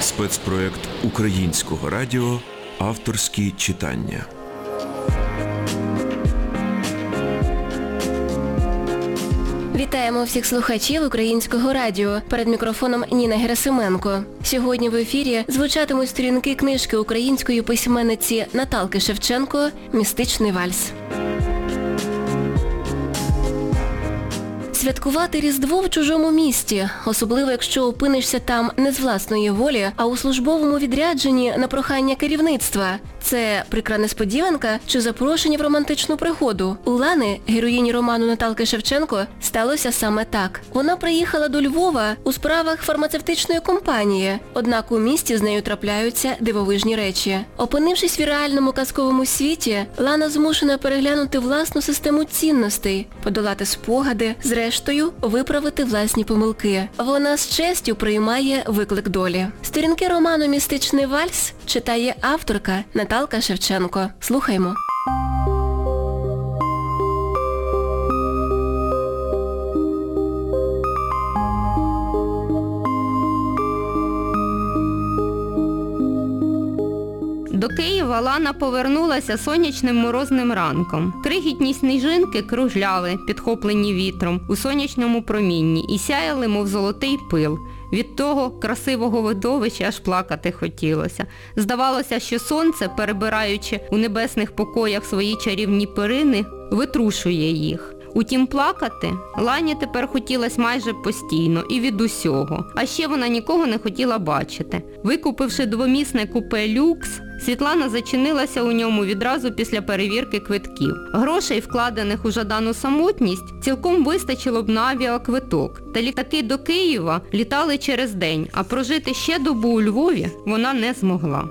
Спецпроект українського радіо Авторські читання. Вітаємо всіх слухачів українського радіо. Перед мікрофоном Ніна Герасименко. Сьогодні в ефірі звучатимуть сторінки книжки української письменниці Наталки Шевченко Містичний вальс. Святкувати Різдво в чужому місті, особливо якщо опинишся там не з власної волі, а у службовому відрядженні на прохання керівництва. Це прикра несподіванка чи запрошення в романтичну пригоду. У Лани, героїні роману Наталки Шевченко, сталося саме так. Вона приїхала до Львова у справах фармацевтичної компанії, однак у місті з нею трапляються дивовижні речі. Опинившись в реальному казковому світі, Лана змушена переглянути власну систему цінностей, подолати спогади, зрештою виправити власні помилки. Вона з честю приймає виклик долі. Сторінки роману Містичний вальс читає авторка Наталка Шевченко. Слухаймо. Лана повернулася сонячним морозним ранком. Крихітні сніжинки кружляли, підхоплені вітром, у сонячному промінні і сяяли, мов золотий пил. Від того красивого видовища аж плакати хотілося. Здавалося, що сонце, перебираючи у небесних покоях свої чарівні перини, витрушує їх. Утім, плакати Лані тепер хотілося майже постійно і від усього. А ще вона нікого не хотіла бачити. Викупивши двомісне купе люкс, Світлана зачинилася у ньому відразу після перевірки квитків. Грошей, вкладених у жадану самотність, цілком вистачило б на авіаквиток. Та літаки до Києва літали через день, а прожити ще добу у Львові вона не змогла.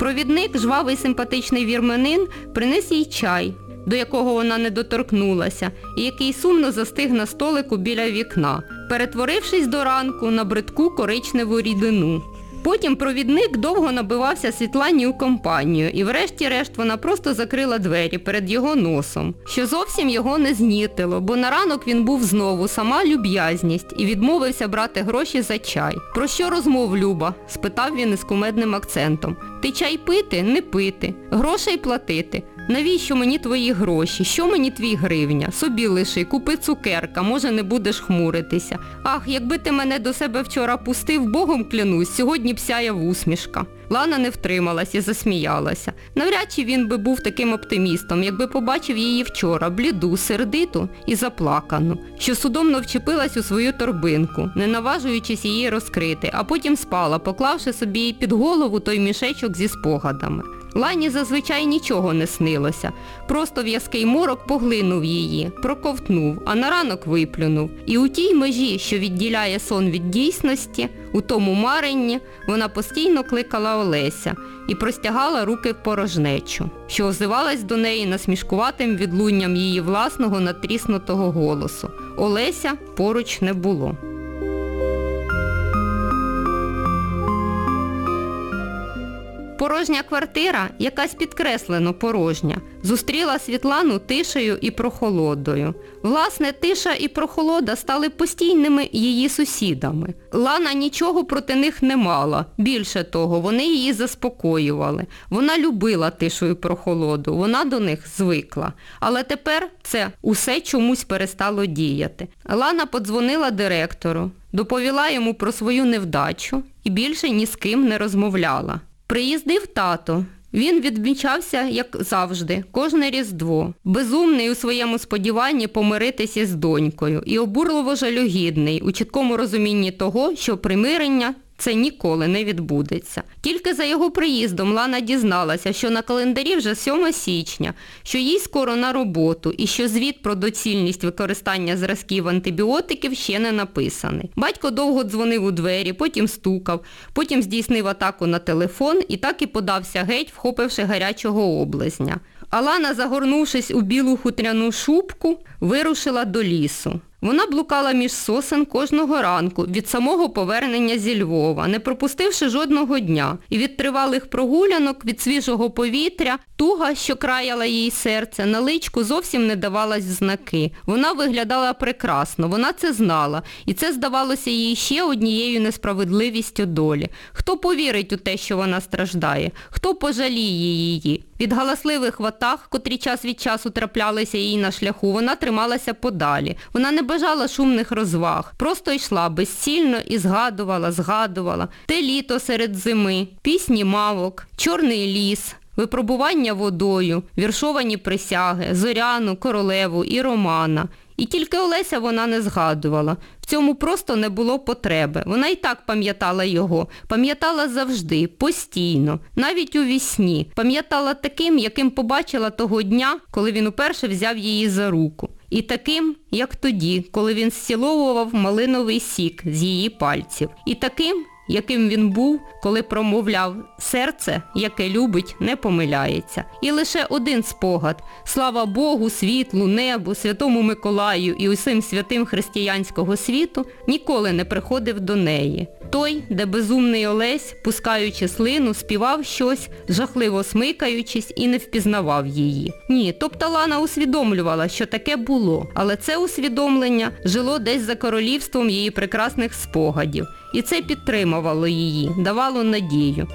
Провідник, жвавий симпатичний вірменин, приніс їй чай, до якого вона не доторкнулася, і який сумно застиг на столику біля вікна, перетворившись до ранку на бридку коричневу рідину. Потім провідник довго набивався Світлані у компанію, і врешті-решт вона просто закрила двері перед його носом, що зовсім його не знітило, бо на ранок він був знову сама люб'язність і відмовився брати гроші за чай. Про що розмов, Люба? спитав він із кумедним акцентом. Ти чай пити, не пити, грошей платити. Навіщо мені твої гроші? Що мені твій гривня? Собі лиши, купи цукерка, може не будеш хмуритися. Ах, якби ти мене до себе вчора пустив, Богом клянусь, сьогодні б сяяв усмішка. Лана не втрималась і засміялася. Навряд чи він би був таким оптимістом, якби побачив її вчора, бліду, сердиту і заплакану, що судомно вчепилась у свою торбинку, не наважуючись її розкрити, а потім спала, поклавши собі під голову той мішечок зі спогадами. Лані зазвичай нічого не снилося. Просто в'язкий морок поглинув її, проковтнув, а на ранок виплюнув. І у тій межі, що відділяє сон від дійсності, у тому маренні, вона постійно кликала Олеся і простягала руки в порожнечу, що озивалась до неї насмішкуватим відлунням її власного натріснутого голосу. Олеся поруч не було. Порожня квартира, якась підкреслено порожня, зустріла Світлану тишею і прохолодою. Власне, тиша і прохолода стали постійними її сусідами. Лана нічого проти них не мала. Більше того, вони її заспокоювали. Вона любила тишу і прохолоду, вона до них звикла. Але тепер це усе чомусь перестало діяти. Лана подзвонила директору, доповіла йому про свою невдачу і більше ні з ким не розмовляла. Приїздив тато. Він відмічався, як завжди, кожне різдво, безумний у своєму сподіванні помиритися з донькою і обурливо жалюгідний у чіткому розумінні того, що примирення це ніколи не відбудеться. Тільки за його приїздом Лана дізналася, що на календарі вже 7 січня, що їй скоро на роботу і що звіт про доцільність використання зразків антибіотиків ще не написаний. Батько довго дзвонив у двері, потім стукав, потім здійснив атаку на телефон і так і подався геть, вхопивши гарячого облизня. Алана, загорнувшись у білу хутряну шубку, вирушила до лісу. Вона блукала між сосен кожного ранку від самого повернення зі Львова, не пропустивши жодного дня. І від тривалих прогулянок, від свіжого повітря, туга, що краяла їй серце, на личку зовсім не давалась знаки. Вона виглядала прекрасно, вона це знала. І це здавалося їй ще однією несправедливістю долі. Хто повірить у те, що вона страждає? Хто пожаліє її? Від галасливих ватаг, котрі час від часу траплялися їй на шляху, вона трималася подалі. Вона не бажала шумних розваг, просто йшла безцільно і згадувала, згадувала. Те літо серед зими, пісні мавок, чорний ліс, випробування водою, віршовані присяги, зоряну, королеву і романа. І тільки Олеся вона не згадувала. В цьому просто не було потреби. Вона і так пам'ятала його, пам'ятала завжди, постійно, навіть у вісні. Пам'ятала таким, яким побачила того дня, коли він уперше взяв її за руку. І таким, як тоді, коли він зціловував малиновий сік з її пальців. І таким, яким він був, коли промовляв «серце, яке любить, не помиляється». І лише один спогад – слава Богу, світлу, небу, святому Миколаю і усім святим християнського світу ніколи не приходив до неї. Той, де безумний Олесь, пускаючи слину, співав щось, жахливо смикаючись і не впізнавав її. Ні, тобто Лана усвідомлювала, що таке було, але це усвідомлення жило десь за королівством її прекрасних спогадів. І це підтримувало її, давало надію.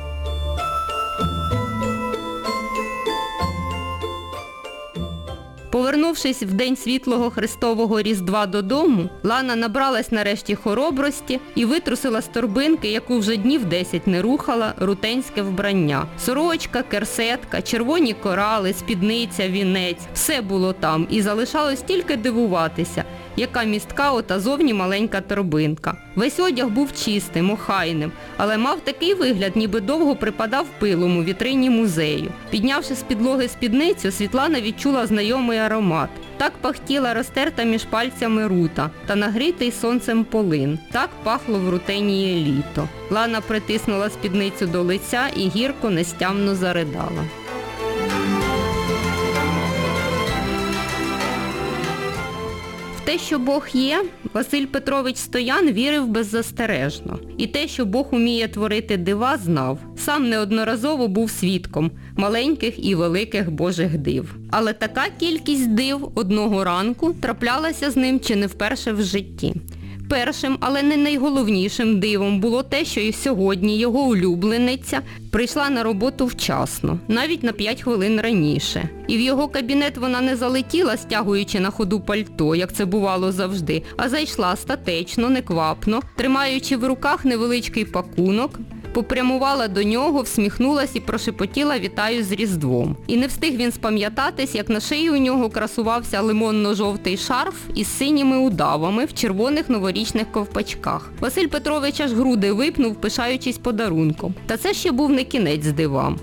Повернувшись в день світлого Христового Різдва додому, Лана набралась нарешті хоробрості і витрусила з торбинки, яку вже днів 10 не рухала, рутенське вбрання. Сорочка, керсетка, червоні корали, спідниця, вінець – все було там і залишалось тільки дивуватися, яка містка ота зовні маленька торбинка. Весь одяг був чистим, охайним, але мав такий вигляд, ніби довго припадав пилом у вітрині музею. Піднявши з підлоги спідницю, Світлана відчула знайомий аромат. Так пахтіла розтерта між пальцями рута та нагрітий сонцем полин. Так пахло в рутеніє літо. Лана притиснула спідницю до лиця і гірко нестямно заридала. Те, що Бог є, Василь Петрович Стоян вірив беззастережно. І те, що Бог уміє творити дива, знав. Сам неодноразово був свідком маленьких і великих Божих див. Але така кількість див одного ранку траплялася з ним чи не вперше в житті. Першим, але не найголовнішим дивом було те, що і сьогодні його улюблениця прийшла на роботу вчасно, навіть на 5 хвилин раніше. І в його кабінет вона не залетіла, стягуючи на ходу пальто, як це бувало завжди, а зайшла статечно, неквапно, тримаючи в руках невеличкий пакунок, попрямувала до нього, всміхнулась і прошепотіла «Вітаю з Різдвом». І не встиг він спам'ятатись, як на шиї у нього красувався лимонно-жовтий шарф із синіми удавами в червоних новорічних ковпачках. Василь Петрович аж груди випнув, пишаючись подарунком. Та це ще був не кінець з дивам.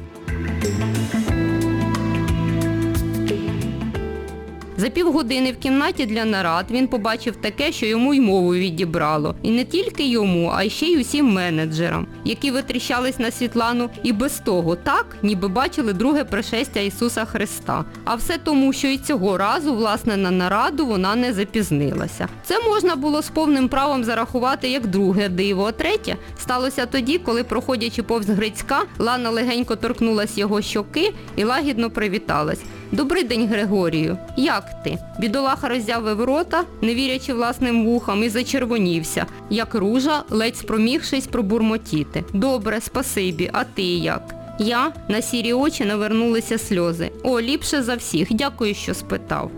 За півгодини в кімнаті для нарад він побачив таке, що йому й мову відібрало. І не тільки йому, а ще й усім менеджерам, які витріщались на Світлану і без того так, ніби бачили друге пришестя Ісуса Христа. А все тому, що і цього разу, власне, на нараду вона не запізнилася. Це можна було з повним правом зарахувати як друге диво, а третє сталося тоді, коли, проходячи повз Грицька, Лана легенько торкнулась його щоки і лагідно привіталась. Добрий день, Григорію. Як ти? Бідолаха роззявив рота, не вірячи власним вухам, і зачервонівся, як ружа, ледь спромігшись пробурмотіти. Добре, спасибі, а ти як? Я на сірі очі навернулися сльози. О, ліпше за всіх. Дякую, що спитав.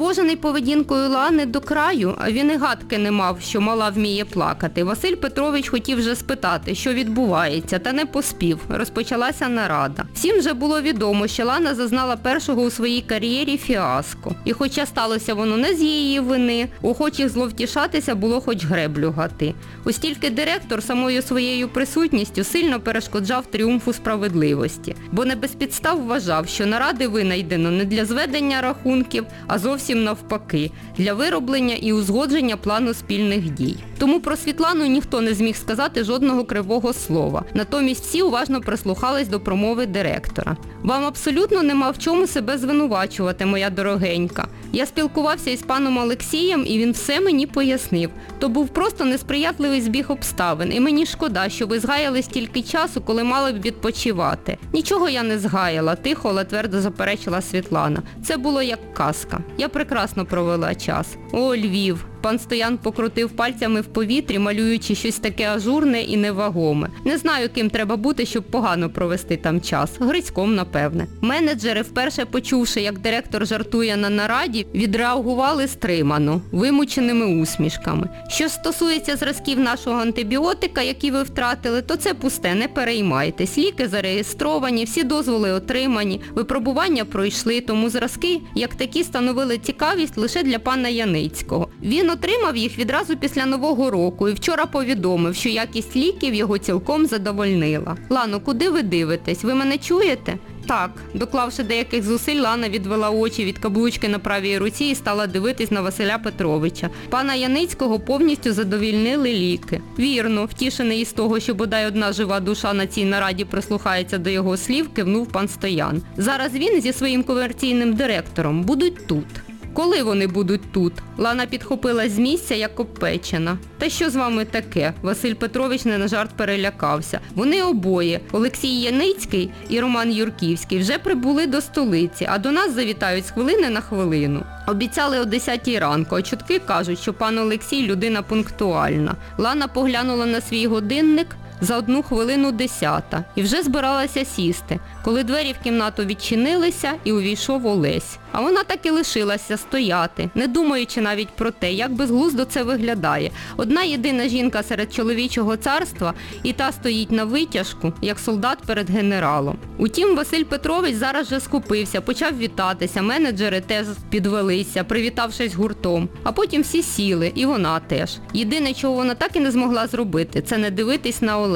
Стривожений поведінкою Лани до краю, він і гадки не мав, що мала вміє плакати. Василь Петрович хотів вже спитати, що відбувається, та не поспів. Розпочалася нарада. Всім вже було відомо, що Лана зазнала першого у своїй кар'єрі фіаско. І хоча сталося воно не з її вини, охочих зловтішатися було хоч греблю гати. Ось тільки директор самою своєю присутністю сильно перешкоджав тріумфу справедливості, бо не без підстав вважав, що наради винайдено не для зведення рахунків, а зовсім навпаки, для вироблення і узгодження плану спільних дій. Тому про Світлану ніхто не зміг сказати жодного кривого слова. Натомість всі уважно прислухались до промови директора. Вам абсолютно нема в чому себе звинувачувати, моя дорогенька. Я спілкувався із паном Олексієм, і він все мені пояснив. То був просто несприятливий збіг обставин, і мені шкода, що ви згаяли стільки часу, коли мали б відпочивати. Нічого я не згаяла, тихо, але твердо заперечила Світлана. Це було як казка. Я прекрасно провела час. О, Львів! Пан Стоян покрутив пальцями в повітрі, малюючи щось таке ажурне і невагоме. Не знаю, ким треба бути, щоб погано провести там час. Грицьком, напевне. Менеджери, вперше почувши, як директор жартує на нараді, відреагували стримано, вимученими усмішками. Що стосується зразків нашого антибіотика, які ви втратили, то це пусте, не переймайтесь. Ліки зареєстровані, всі дозволи отримані, випробування пройшли, тому зразки, як такі, становили цікавість лише для пана Яницького. Він отримав їх відразу після Нового року і вчора повідомив, що якість ліків його цілком задовольнила. Лано, куди ви дивитесь? Ви мене чуєте? Так, доклавши деяких зусиль, Лана відвела очі від каблучки на правій руці і стала дивитись на Василя Петровича. Пана Яницького повністю задовільнили ліки. Вірно, втішений із того, що бодай одна жива душа на цій нараді прислухається до його слів, кивнув пан Стоян. Зараз він зі своїм комерційним директором будуть тут. Коли вони будуть тут? Лана підхопилась з місця, як обпечена. Та що з вами таке? Василь Петрович не на жарт перелякався. Вони обоє, Олексій Яницький і Роман Юрківський, вже прибули до столиці, а до нас завітають з хвилини на хвилину. Обіцяли о 10 ранку, а чутки кажуть, що пан Олексій людина пунктуальна. Лана поглянула на свій годинник, за одну хвилину десята і вже збиралася сісти, коли двері в кімнату відчинилися і увійшов Олесь. А вона так і лишилася стояти, не думаючи навіть про те, як безглуздо це виглядає. Одна єдина жінка серед чоловічого царства, і та стоїть на витяжку, як солдат перед генералом. Утім, Василь Петрович зараз же скупився, почав вітатися, менеджери теж підвелися, привітавшись гуртом. А потім всі сіли, і вона теж. Єдине, чого вона так і не змогла зробити, це не дивитись на Олеся.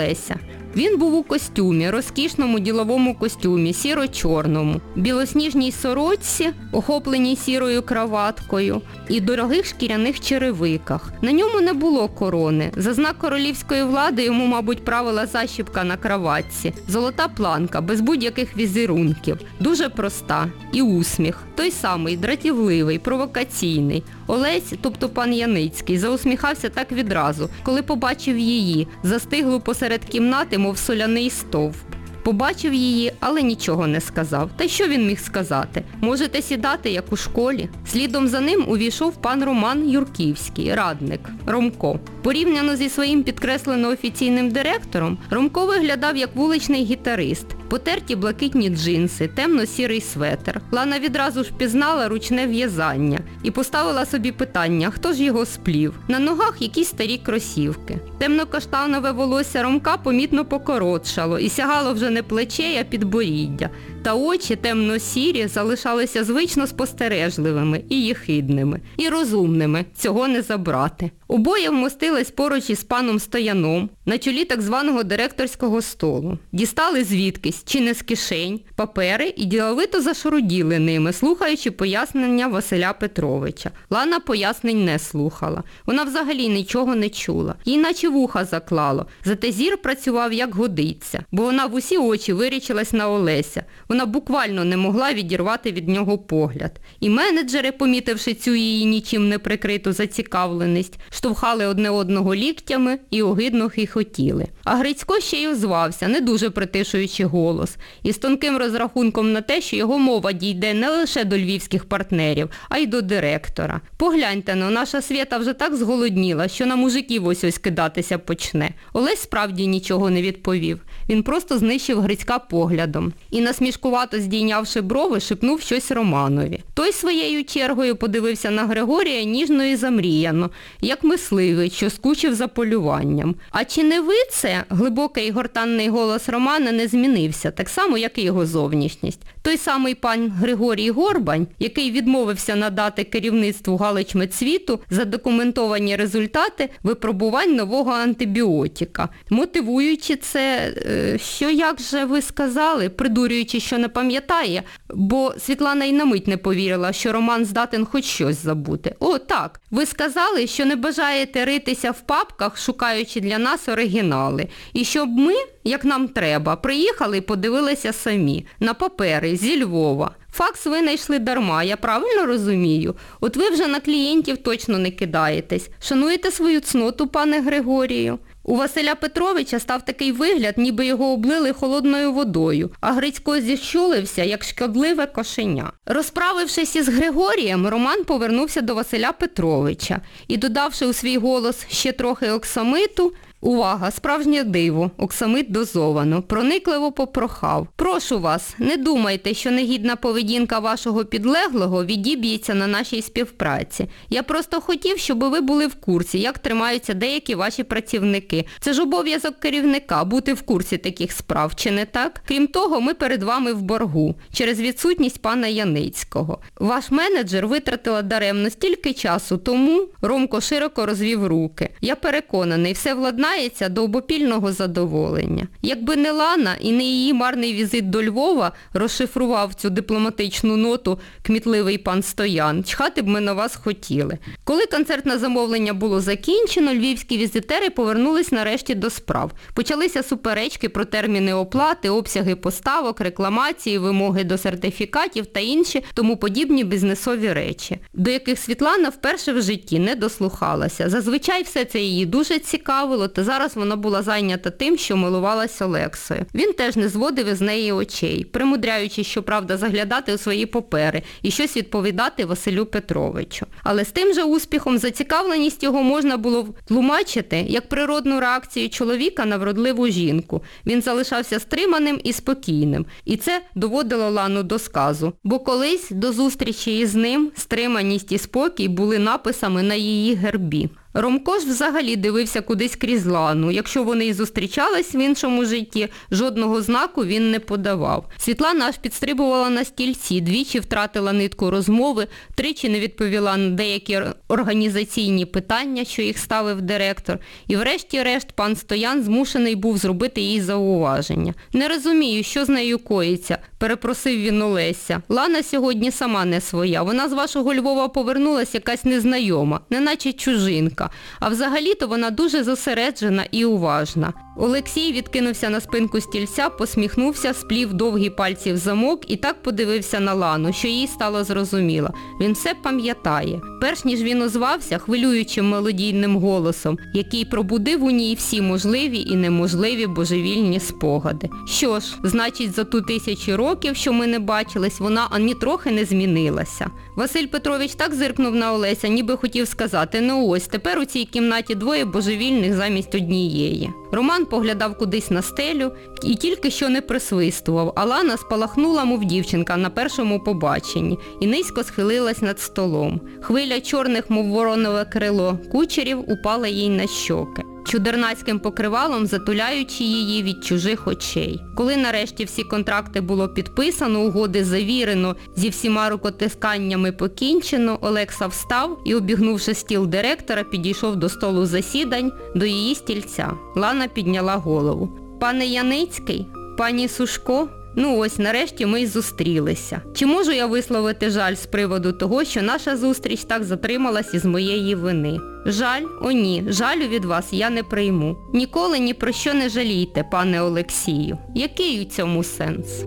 Він був у костюмі, розкішному діловому костюмі, сіро-чорному, білосніжній сорочці, охопленій сірою краваткою, і дорогих шкіряних черевиках. На ньому не було корони. За знак королівської влади йому, мабуть, правила защіпка на краватці, золота планка, без будь-яких візерунків. Дуже проста. І усміх. Той самий, дратівливий, провокаційний. Олесь, тобто пан Яницький, заусміхався так відразу, коли побачив її, застиглу посеред кімнати, мов соляний стовп. Побачив її, але нічого не сказав. Та що він міг сказати? Можете сідати, як у школі. Слідом за ним увійшов пан Роман Юрківський, радник, Ромко. Порівняно зі своїм підкреслено офіційним директором, Ромко виглядав як вуличний гітарист. Потерті блакитні джинси, темно-сірий светр. Лана відразу ж впізнала ручне в'язання і поставила собі питання, хто ж його сплів. На ногах якісь старі кросівки. Темно-каштанове волосся Ромка помітно покоротшало і сягало вже не плечей, а підборіддя. Та очі темно-сірі залишалися звично спостережливими і єхидними, і розумними, цього не забрати. Обоє вмостились поруч із паном Стояном на чолі так званого директорського столу. Дістали звідкись, чи не з кишень, папери і діловито зашаруділи ними, слухаючи пояснення Василя Петровича. Лана пояснень не слухала. Вона взагалі нічого не чула. Їй наче вуха заклало. Зате зір працював як годиться, бо вона в усі очі вирічилась на Олеся. Вона буквально не могла відірвати від нього погляд. І менеджери, помітивши цю її нічим не прикриту зацікавленість, штовхали одне одного ліктями і огидно хихотіли. А Грицько ще й озвався, не дуже притишуючи голос, і з тонким розрахунком на те, що його мова дійде не лише до львівських партнерів, а й до директора. Погляньте, ну, наша свята вже так зголодніла, що на мужиків ось ось кидатися почне. Олесь справді нічого не відповів. Він просто знищив Грицька поглядом і, насмішкувато здійнявши брови, шепнув щось Романові. Той своєю чергою подивився на Григорія ніжно і замріяно, як мисливий, що скучив за полюванням. А чи не ви це? Глибокий гортанний голос Романа не змінився, так само, як і його зовнішність. Той самий пан Григорій Горбань, який відмовився надати керівництву Галичмедсвіту задокументовані результати випробувань нового антибіотика, мотивуючи це, е, що як же ви сказали, придурюючи, що не пам'ятає, бо Світлана й на мить не повірила, що Роман здатен хоч щось забути. О, так, ви сказали, що не бажаєте ритися в папках, шукаючи для нас оригінали, і щоб ми, як нам треба, приїхали і подивилися самі, на папери зі Львова. Факс ви знайшли дарма, я правильно розумію? От ви вже на клієнтів точно не кидаєтесь. Шануєте свою цноту, пане Григорію? У Василя Петровича став такий вигляд, ніби його облили холодною водою, а Грицько зіщулився, як шкодливе кошеня. Розправившись із Григорієм, Роман повернувся до Василя Петровича і, додавши у свій голос ще трохи оксамиту, Увага, справжнє диво, оксамит дозовано, проникливо попрохав. Прошу вас, не думайте, що негідна поведінка вашого підлеглого відіб'ється на нашій співпраці. Я просто хотів, щоб ви були в курсі, як тримаються деякі ваші працівники. Це ж обов'язок керівника бути в курсі таких справ, чи не так? Крім того, ми перед вами в боргу через відсутність пана Яницького. Ваш менеджер витратила даремно стільки часу тому, Ромко широко розвів руки. Я переконаний, все владнається до обопільного задоволення. Якби не Лана і не її марний візит до Львова розшифрував цю дипломатичну ноту кмітливий пан Стоян, чхати б ми на вас хотіли. Коли концертне замовлення було закінчено, львівські візитери повернулись нарешті до справ. Почалися суперечки про терміни оплати, обсяги поставок, рекламації, вимоги до сертифікатів та інші тому подібні бізнесові речі, до яких Світлана вперше в житті не дослухалася. Зазвичай все це її дуже цікавило, та зараз вона була зайнята тим, що милувалася Олексою. Він теж не зводив із неї очей, примудряючись, щоправда, заглядати у свої папери і щось відповідати Василю Петровичу. Але з тим же успіхом зацікавленість його можна було тлумачити як природну реакцію чоловіка на вродливу жінку. Він залишався стриманим і спокійним. І це доводило Лану до сказу. Бо колись до зустрічі із ним стриманість і спокій були написами на її гербі. Ромко ж взагалі дивився кудись крізь лану. Якщо вони і зустрічались в іншому житті, жодного знаку він не подавав. Світлана аж підстрибувала на стільці, двічі втратила нитку розмови, тричі не відповіла на деякі організаційні питання, що їх ставив директор. І врешті-решт пан Стоян змушений був зробити їй зауваження. Не розумію, що з нею коїться, перепросив він Олеся. Лана сьогодні сама не своя. Вона з вашого Львова повернулась якась незнайома, неначе чужинка. А взагалі-то вона дуже зосереджена і уважна. Олексій відкинувся на спинку стільця, посміхнувся, сплів довгі пальці в замок і так подивився на Лану, що їй стало зрозуміло. Він все пам'ятає. Перш ніж він озвався хвилюючим мелодійним голосом, який пробудив у ній всі можливі і неможливі божевільні спогади. Що ж, значить, за ту тисячі років, що ми не бачились, вона ані трохи не змінилася. Василь Петрович так зиркнув на Олеся, ніби хотів сказати, ну ось, тепер у цій кімнаті двоє божевільних замість однієї. Роман поглядав кудись на стелю і тільки що не присвистував, Алана спалахнула, мов дівчинка, на першому побаченні і низько схилилась над столом. Хвиля чорних, мов воронове крило, кучерів упала їй на щоки чудернацьким покривалом затуляючи її від чужих очей. Коли нарешті всі контракти було підписано, угоди завірено, зі всіма рукотисканнями покінчено, Олекса встав і, обігнувши стіл директора, підійшов до столу засідань, до її стільця. Лана підняла голову. Пане Яницький, пані Сушко, Ну ось, нарешті ми й зустрілися. Чи можу я висловити жаль з приводу того, що наша зустріч так затрималась із моєї вини? Жаль? О ні, жалю від вас я не прийму. Ніколи ні про що не жалійте, пане Олексію. Який у цьому сенс?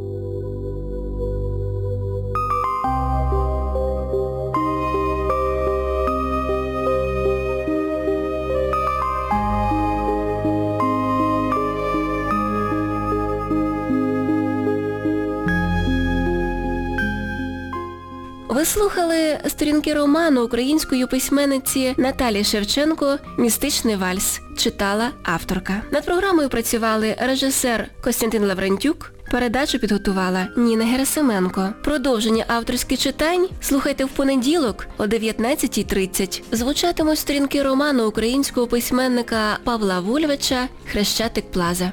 Ви слухали сторінки роману української письменниці Наталі Шевченко «Містичний вальс». Читала авторка. Над програмою працювали режисер Костянтин Лаврентюк, передачу підготувала Ніна Герасименко. Продовження авторських читань слухайте в понеділок о 19.30. Звучатимуть сторінки роману українського письменника Павла Вульвича «Хрещатик Плаза».